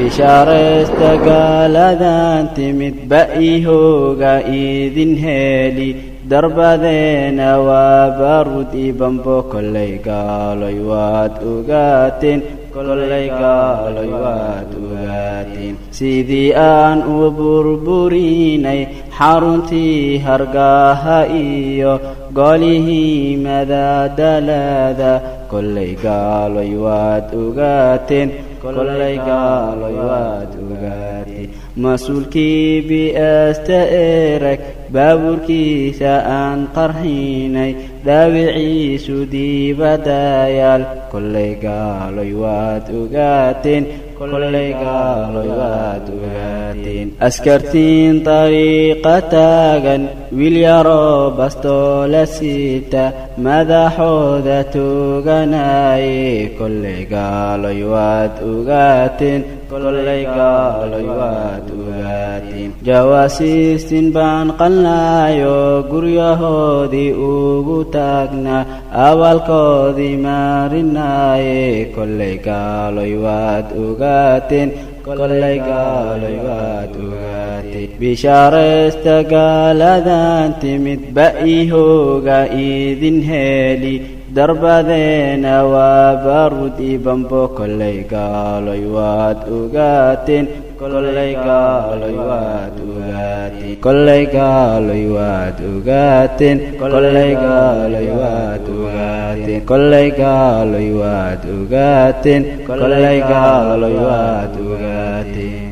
bishaaraysta gaaladan timid ba'ihooga idin heeli darbadeena waa baarud io bambo kollay gaaloy waad ogaateen kollay gaaloy waad ogaateen sidii aan u burburinay xaruntii hargaaha iyo golihii madadalada kollay gaaloy waad ogaateen kollay gaaloy waad ogaateen mas'uulkii bi'aasta erag baabuurkiisa aan qarxinay dhaawiciisu diibadayaal. Kollay gaaloy waad ogaateen askartiin dariiqa taagan wiil yaroo bastoola sita madaxooda tooganaye kollay gaaloy waad ogaateen jawaasiistin baan qalnaayo guryahoodii ugu taagnaa abaalkoodii maarinaaye kollay gaaloy waad ogaateen kollay gaaloy waad ogaateen bishaaraysta gaaladan timid ba'ihooga idin heeli darbadeena waa baarud io bambo kollay gaaloy waad ogaateen kollay gaaloy waad ogaateen kollay gaaloy waad ogaateen kollay gaaloy waad ogaateen kollay gaaloy waad ogaateen kollay gaaloy waad ogaateen